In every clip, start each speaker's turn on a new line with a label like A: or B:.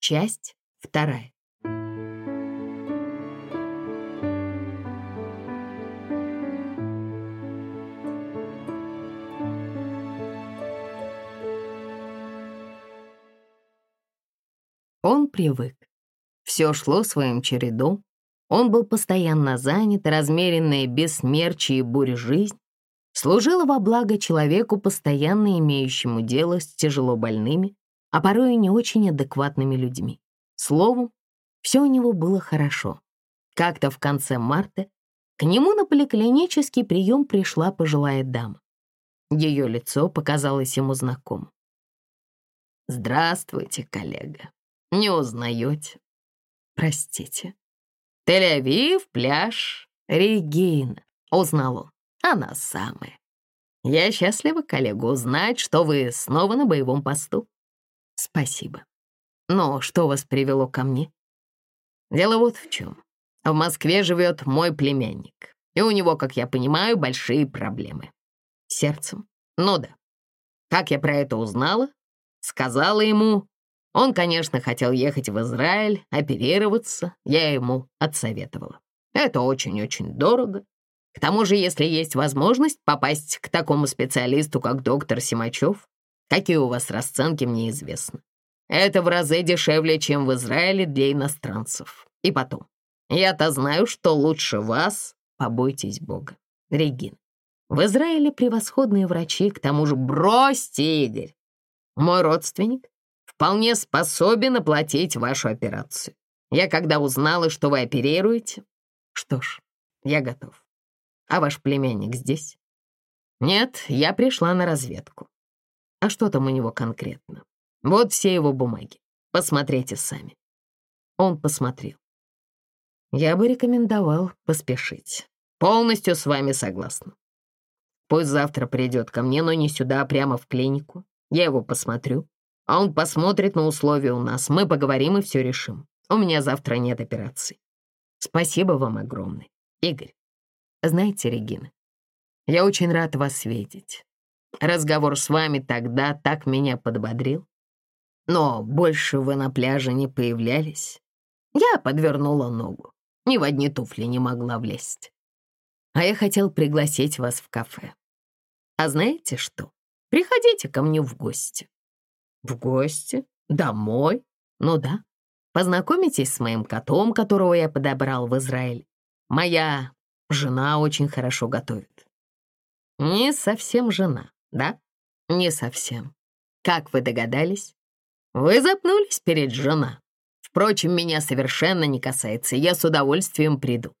A: Часть вторая. Он привык. Все шло своим чередом. Он был постоянно занят, размеренная без смерчи и бури жизнь служила во благо человеку, постоянно имеющему дело с тяжело больными, а порой и не очень адекватными людьми. Словом, все у него было хорошо. Как-то в конце марта к нему на поликлинический прием пришла пожилая дама. Ее лицо показалось ему знакомым. «Здравствуйте, коллега. Не узнаете?» «Простите». «Тель-Авив, пляж, Регина», — узнал он. Она самая. Я счастлива, коллега, узнать, что вы снова на боевом посту. Спасибо. Но что вас привело ко мне? Дело вот в чем. В Москве живет мой племянник, и у него, как я понимаю, большие проблемы. Сердцем? Ну да. Как я про это узнала? Сказала ему. Он, конечно, хотел ехать в Израиль, оперироваться. Я ему отсоветовала. Это очень-очень дорого. К тому же, если есть возможность попасть к такому специалисту, как доктор Симачев, какие у вас расценки, мне известно. Это в разы дешевле, чем в Израиле для иностранцев. И потом, я-то знаю, что лучше вас побойтесь Бога. Регин, в Израиле превосходные врачи, к тому же бросьте, Игорь. Мой родственник вполне способен оплатить вашу операцию. Я когда узнала, что вы оперируете, что ж, я готов. А ваш племянник здесь? Нет, я пришла на разведку. А что там у него конкретно? Вот все его бумаги. Посмотрите сами. Он посмотрел. Я бы рекомендовал поспешить. Полностью с вами согласна. Пусть завтра придет ко мне, но не сюда, а прямо в клинику. Я его посмотрю, а он посмотрит на условия у нас. Мы поговорим и все решим. У меня завтра нет операции. Спасибо вам огромное, Игорь. Знаете, Регина, я очень рад вас видеть. Разговор с вами тогда так меня подбодрил. Но больше вы на пляже не появлялись. Я подвернула ногу. Ни в одни туфли не могла влезть. А я хотел пригласить вас в кафе. А знаете что? Приходите ко мне в гости. В гости? Домой? Ну да. Познакомитесь с моим котом, которого я подобрал в Израиль. Моя жена очень хорошо готовит. Не совсем жена, да? Не совсем. Как вы догадались? Вы запнулись перед жена. Впрочем, меня совершенно не касается, я с удовольствием приду.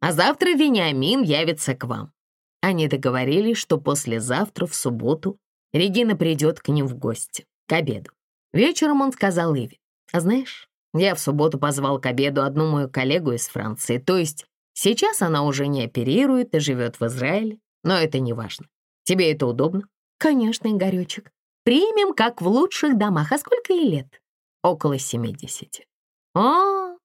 A: А завтра Вениамин явится к вам. Они договорились, что послезавтра, в субботу, Регина придет к ним в гости, к обеду. Вечером он сказал Иве, а знаешь, я в субботу позвал к обеду одну мою коллегу из Франции, то есть сейчас она уже не оперирует и живет в Израиле, но это не важно. Тебе это удобно? Конечно, Игоречек. Примем, как в лучших домах. А сколько ей лет? Около семидесяти. О,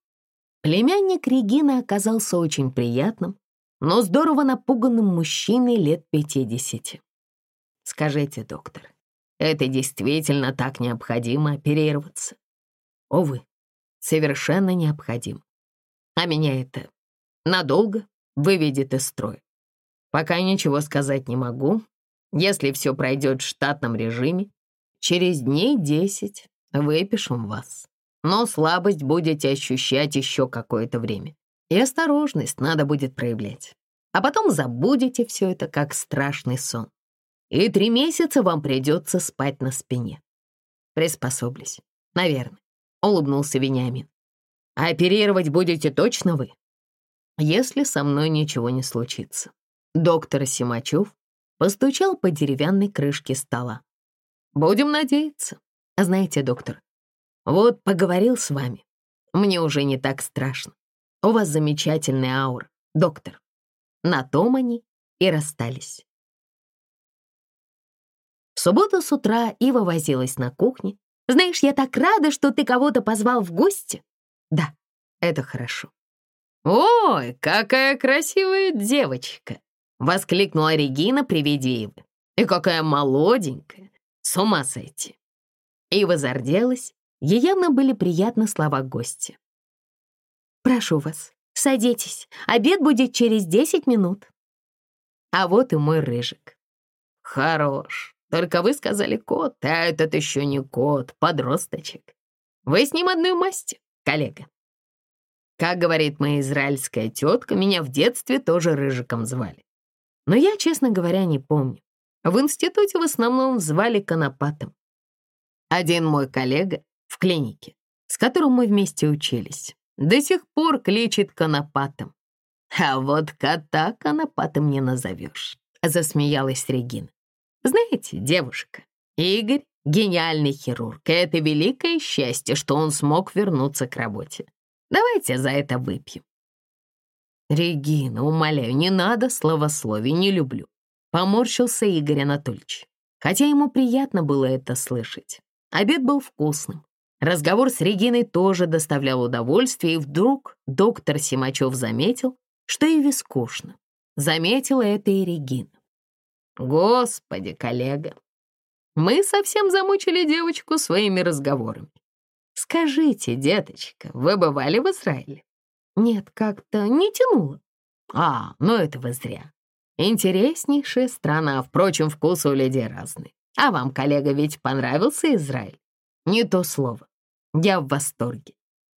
A: племянник Регины оказался очень приятным, но здорово напуганным мужчиной лет пятидесяти. Скажите, доктор, это действительно так необходимо оперироваться? Увы, совершенно необходимо. А меня это надолго выведет из строя. Пока ничего сказать не могу, если все пройдет в штатном режиме, через дней десять выпишем вас. Но слабость будете ощущать еще какое-то время. И осторожность надо будет проявлять. А потом забудете все это, как страшный сон. И три месяца вам придется спать на спине. Приспособлюсь, наверное, улыбнулся Вениамин. А оперировать будете точно вы? Если со мной ничего не случится. Доктор Симачев постучал по деревянной крышке стола. «Будем надеяться. Знаете, доктор, вот поговорил с вами. Мне уже не так страшно. У вас замечательная аура, доктор». На том они и расстались. В субботу с утра Ива возилась на кухне. «Знаешь, я так рада, что ты кого-то позвал в гости». «Да, это хорошо». «Ой, какая красивая девочка!» Воскликнула Регина при виде Ивы. «И какая молоденькая! С ума сойти!» Ива зарделась Ей явно были приятны слова гостя. «Прошу вас, садитесь. Обед будет через десять минут». А вот и мой рыжик. «Хорош. Только вы сказали кот, а этот еще не кот, подросточек. Вы с ним одной масти, коллега». Как говорит моя израильская тетка, меня в детстве тоже рыжиком звали. Но я, честно говоря, не помню. В институте в основном звали Конопатом. Один мой коллега в клинике, с которым мы вместе учились, до сих пор кличет Конопатом. А вот кота Конопатом не назовешь, засмеялась Регина. Знаете, девушка, Игорь — гениальный хирург, и это великое счастье, что он смог вернуться к работе. Давайте за это выпьем. Регина, умоляю, не надо словословий, не люблю. Поморщился Игорь Анатольевич, хотя ему приятно было это слышать. Обед был вкусным. Разговор с Региной тоже доставлял удовольствие, и вдруг доктор Симачев заметил, что Иве скучно. Заметила это и Регина. «Господи, коллега, мы совсем замучили девочку своими разговорами. Скажите, деточка, вы бывали в Израиле?» «Нет, как-то не тянуло». «А, ну это вы зря. Интереснейшая страна, впрочем, вкусы у людей разные. А вам, коллега, ведь понравился Израиль? Не то слово. Я в восторге.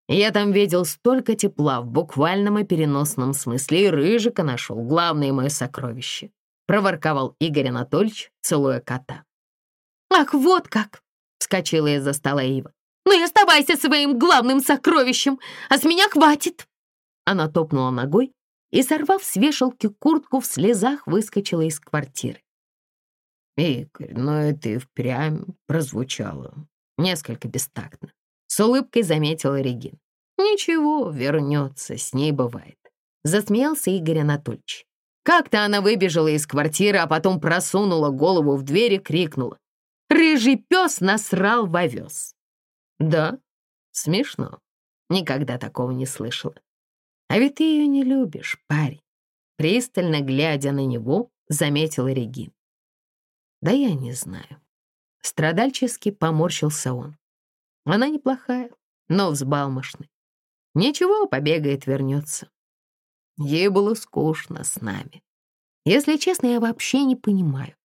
A: Я там видел столько тепла в буквальном и переносном смысле, и рыжика нашел, главное мое сокровище», — проворковал Игорь Анатольевич, целуя кота.
B: «Ах, вот как!» — вскочила из-за стола Ива. «Ну и оставайся своим главным сокровищем, а с меня хватит!»
A: Она топнула ногой и, сорвав с вешалки куртку, в слезах выскочила из квартиры. «Игорь, ну это и впрямь прозвучало несколько бестактно», — с улыбкой заметила Регин. «Ничего, вернется, с ней бывает», — засмеялся Игорь Анатольевич. Как-то она выбежала из квартиры, а потом просунула голову в дверь и крикнула. «Рыжий пес насрал в овес!» «Да, смешно. Никогда такого не слышала. А ведь ты ее не любишь, парень. Пристально глядя на него, заметила Регин. Да я не знаю. Страдальчески поморщился он. Она неплохая, но взбалмошная. Ничего, побегает, вернется. Ей было скучно с нами. Если честно, я вообще не понимаю.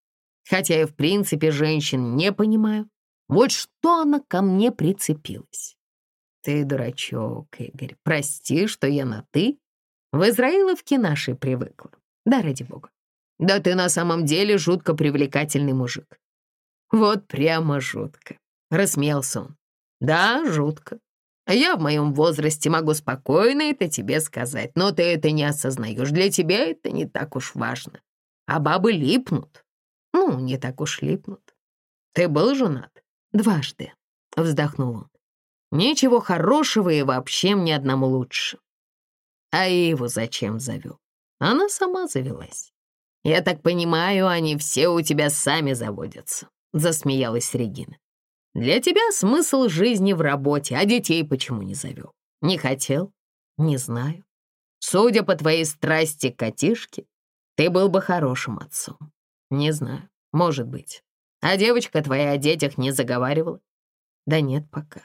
A: Хотя я в принципе женщин не понимаю. Вот что она ко мне прицепилась. Ты дурачок, Игорь. Прости, что я на «ты». В Израиловке нашей привыкла. Да, ради бога. Да ты на самом деле жутко привлекательный мужик. Вот прямо жутко. Рассмеялся он. Да, жутко. Я в моем возрасте могу спокойно это тебе сказать, но ты это не осознаешь. Для тебя это не так уж важно. А бабы липнут. Ну, не так уж липнут. Ты был женат? Дважды, вздохнул он. Ничего хорошего и вообще мне одному лучше. А его зачем завел? Она сама завелась. Я так понимаю, они все у тебя сами заводятся, засмеялась Регина. Для тебя смысл жизни в работе, а детей почему не завел? Не хотел? Не знаю. Судя по твоей страсти к котишке, ты был бы хорошим отцом. Не знаю, может быть. А девочка твоя о детях не заговаривала? Да нет пока.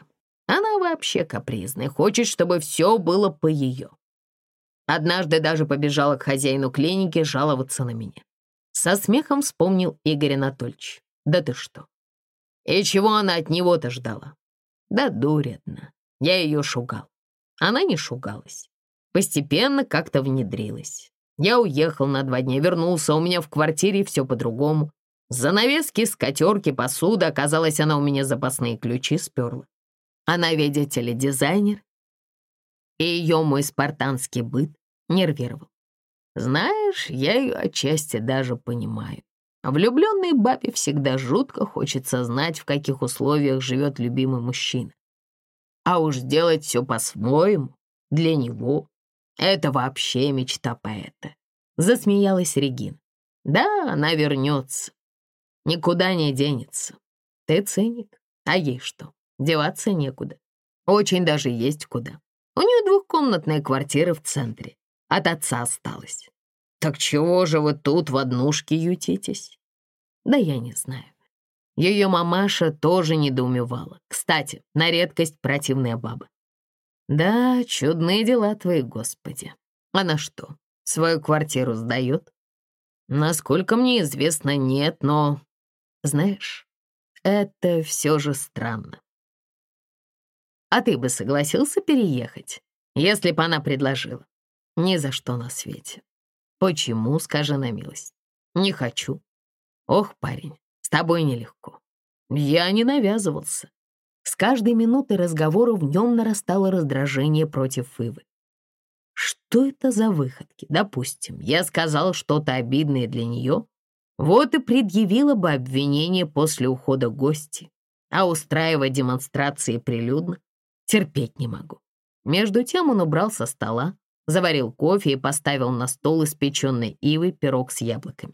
A: Она вообще капризная, хочет, чтобы все было по ее. Однажды даже побежала к хозяину клиники жаловаться на меня. Со смехом вспомнил Игорь Анатольевич. Да ты что? И чего она от него-то ждала? Да дурятно. Я ее шугал. Она не шугалась. Постепенно как-то внедрилась. Я уехал на два дня, вернулся, у меня в квартире все по-другому. Занавески, скатерки, посуда, оказалось, она у меня запасные ключи сперла. Она, видите ли, дизайнер, и ее мой спартанский быт нервировал. Знаешь, я ее отчасти даже понимаю. Влюбленной бабе всегда жутко хочется знать, в каких условиях живет любимый мужчина. А уж делать все по-своему, для него, это вообще мечта поэта. Засмеялась Регина. Да, она вернется. Никуда не денется. Ты циник, а ей что? Деваться некуда. Очень даже есть куда. У нее двухкомнатная квартира в центре. От отца осталась. Так чего же вы тут в однушке ютитесь? Да я не знаю. Ее мамаша тоже недоумевала. Кстати, на редкость противная баба. Да, чудные дела твои, Господи. Она что, свою квартиру сдает? Насколько мне известно, нет, но... Знаешь, это все же странно. А ты бы согласился переехать, если бы она предложила? Ни за что на свете. Почему, скажи на милость? Не хочу. Ох, парень, с тобой нелегко. Я не навязывался. С каждой минутой разговора в нем нарастало раздражение против Ивы. Что это за выходки? Допустим, я сказал что-то обидное для нее, вот и предъявила бы обвинение после ухода гости, а устраивать демонстрации прилюдно терпеть не могу. Между тем он убрал со стола, заварил кофе и поставил на стол испеченный ивой пирог с яблоками.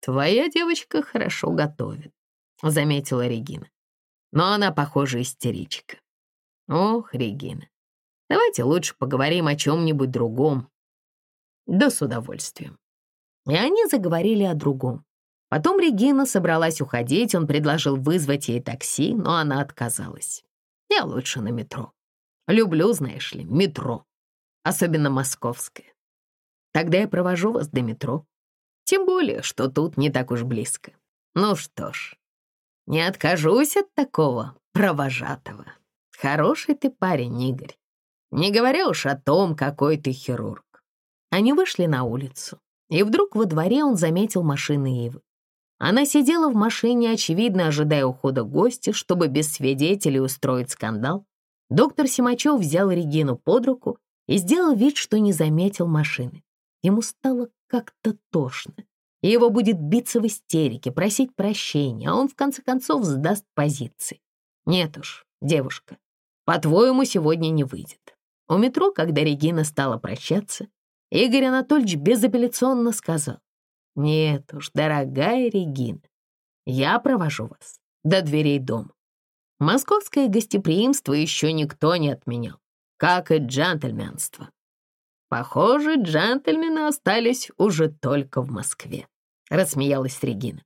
A: «Твоя девочка хорошо готовит», — заметила Регина. «Но она, похоже, истеричка». «Ох, Регина, давайте лучше поговорим о чем-нибудь другом». «Да с удовольствием». И они заговорили о другом. Потом Регина собралась уходить, он предложил вызвать ей такси, но она отказалась. «Я лучше на метро. Люблю, знаешь ли, метро, особенно московское. Тогда я провожу вас до метро. Тем более, что тут не так уж близко. Ну что ж, не откажусь от такого провожатого. Хороший ты парень, Игорь. Не говоря уж о том, какой ты хирург. Они вышли на улицу, и вдруг во дворе он заметил машины Ивы. Она сидела в машине, очевидно, ожидая ухода гостя, чтобы без свидетелей устроить скандал. Доктор Симачев взял Регину под руку и сделал вид, что не заметил машины. Ему стало как-то тошно. И его будет биться в истерике, просить прощения, а он в конце концов сдаст позиции. Нет уж, девушка, по-твоему, сегодня не выйдет. У метро, когда Регина стала прощаться, Игорь Анатольевич безапелляционно сказал, «Нет уж, дорогая Регина, я провожу вас до дверей дома. Московское гостеприимство еще никто не отменял, как и джентльменство. Похоже, джентльмены остались уже только в Москве, рассмеялась Регина.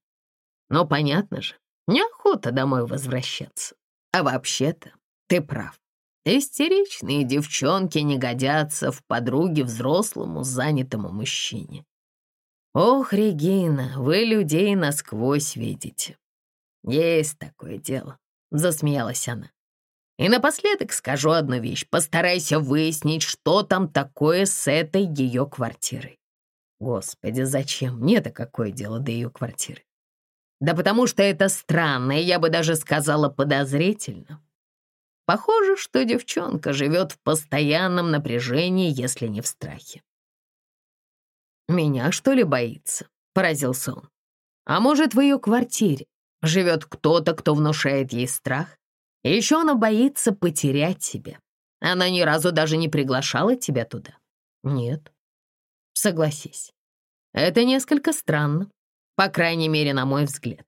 A: Но понятно же, неохота домой возвращаться. А вообще-то ты прав. Истеричные девчонки не годятся в подруге взрослому занятому мужчине. Ох, Регина, вы людей насквозь видите. Есть такое дело. — засмеялась она. «И напоследок скажу одну вещь. Постарайся выяснить, что там такое с этой ее квартирой». «Господи, зачем мне-то какое дело до ее квартиры?» «Да потому что это странно, и я бы даже сказала подозрительно. Похоже, что девчонка живет в постоянном напряжении, если не в страхе». «Меня, что ли, боится?» — поразился он. «А может, в ее квартире живет кто-то, кто внушает ей страх. Еще она боится потерять тебя. Она ни разу даже не приглашала тебя туда. Нет. Согласись. Это несколько странно, по крайней мере, на мой взгляд.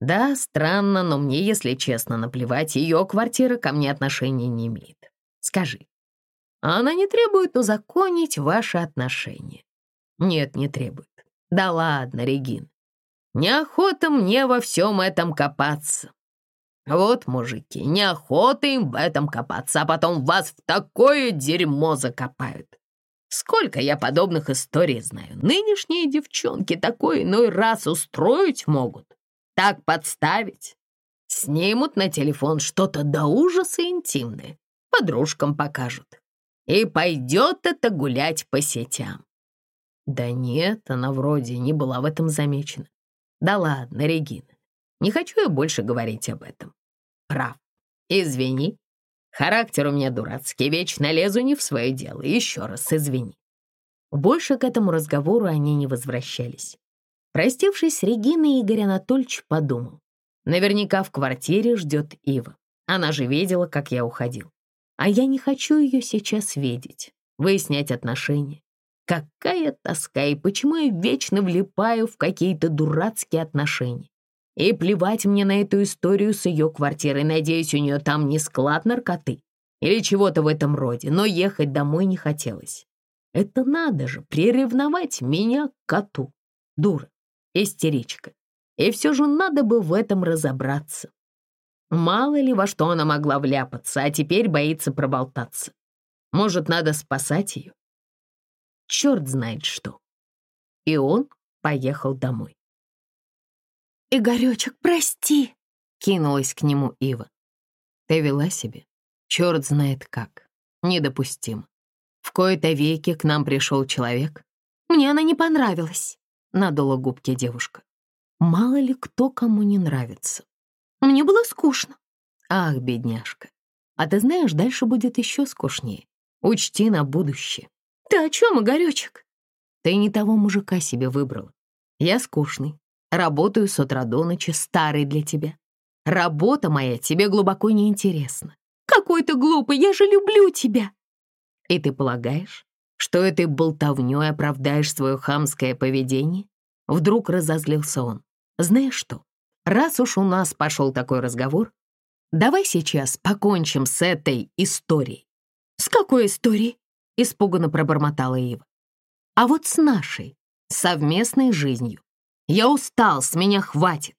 A: Да, странно, но мне, если честно, наплевать, ее квартира ко мне отношения не имеет. Скажи, она не требует узаконить ваши отношения? Нет, не требует. Да ладно, Регин. Неохота мне во всем этом копаться. Вот, мужики, неохота им в этом копаться, а потом вас в такое дерьмо закопают. Сколько я подобных историй знаю. Нынешние девчонки такой иной раз устроить могут. Так подставить. Снимут на телефон что-то до ужаса интимное. Подружкам покажут. И пойдет это гулять по сетям. Да нет, она вроде не была в этом замечена. Да ладно, Регина, не хочу я больше говорить об этом. Прав. Извини. Характер у меня дурацкий, вечно лезу не в свое дело. Еще раз извини. Больше к этому разговору они не возвращались. Простившись с Региной, Игорь Анатольевич подумал. Наверняка в квартире ждет Ива. Она же видела, как я уходил. А я не хочу ее сейчас видеть, выяснять отношения. Какая тоска, и почему я вечно влипаю в какие-то дурацкие отношения? И плевать мне на эту историю с ее квартирой. Надеюсь, у нее там не склад наркоты или чего-то в этом роде, но ехать домой не хотелось. Это надо же, приревновать меня к коту. Дура, истеричка. И все же надо бы в этом разобраться. Мало ли во что она могла вляпаться, а теперь боится проболтаться. Может, надо спасать ее? Черт знает что. И он поехал домой.
B: «Игоречек, прости!» — кинулась к нему Ива.
A: Ты вела себе, черт знает как, недопустимо. В кои-то веки к нам пришел человек.
B: Мне она не понравилась, — надула губки девушка.
A: Мало ли кто кому не нравится.
B: Мне было скучно.
A: Ах, бедняжка. А ты знаешь, дальше будет еще скучнее. Учти на будущее.
B: Ты о чем, Игоречек?
A: Ты не того мужика себе выбрала. Я скучный. Работаю с утра до ночи, старый для тебя. Работа моя тебе глубоко не интересна.
B: Какой ты глупый, я же люблю тебя.
A: И ты полагаешь, что этой болтовнёй оправдаешь свое хамское поведение? Вдруг разозлился он. Знаешь что, раз уж у нас пошел такой разговор, давай сейчас покончим с этой историей.
B: С какой историей?
A: Испуганно пробормотала Ива. А вот с нашей, совместной жизнью. Я устал, с меня хватит.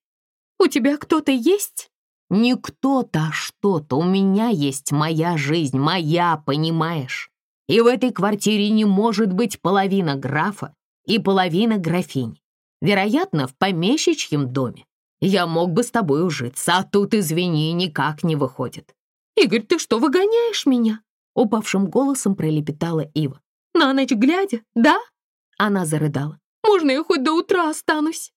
B: У тебя кто-то есть?
A: Не кто-то, а что-то. У меня есть моя жизнь, моя, понимаешь? И в этой квартире не может быть половина графа и половина графинь. Вероятно, в помещичьем доме. Я мог бы с тобой ужиться, а тут, извини, никак не выходит.
B: «Игорь, ты что, выгоняешь меня?»
A: Упавшим голосом пролепетала Ива.
B: «На ночь глядя, да?»
A: Она зарыдала.
B: «Можно я хоть до утра останусь?»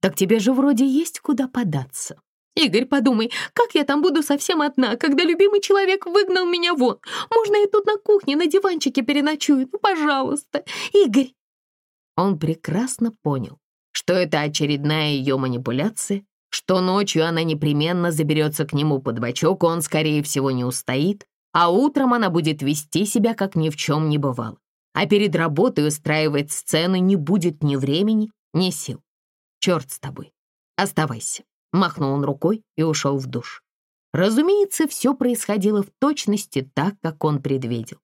A: «Так тебе же вроде есть куда податься».
B: «Игорь, подумай, как я там буду совсем одна, когда любимый человек выгнал меня вон? Можно я тут на кухне на диванчике переночую? Ну, пожалуйста, Игорь!»
A: Он прекрасно понял, что это очередная ее манипуляция, что ночью она непременно заберется к нему под бочок, он, скорее всего, не устоит, а утром она будет вести себя, как ни в чем не бывало. А перед работой устраивать сцены не будет ни времени, ни сил. Черт с тобой. Оставайся. Махнул он рукой и ушел в душ. Разумеется, все происходило в точности так, как он предвидел.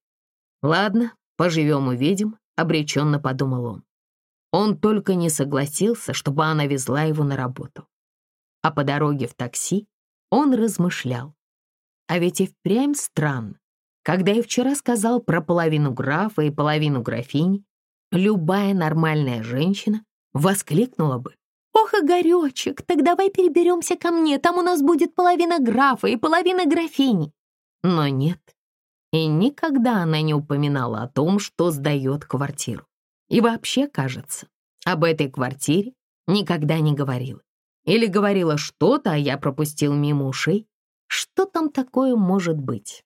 A: Ладно, поживем-увидим, обреченно подумал он. Он только не согласился, чтобы она везла его на работу. А по дороге в такси он размышлял. А ведь и впрямь странно. Когда я вчера сказал про половину графа и половину графини, любая нормальная женщина воскликнула бы.
B: «Ох, Игоречек, так давай переберемся ко мне, там у нас будет половина графа и половина графини».
A: Но нет. И никогда она не упоминала о том, что сдает квартиру. И вообще, кажется, об этой квартире никогда не говорила. Или говорила что-то, а я пропустил мимо ушей. Что там такое может быть?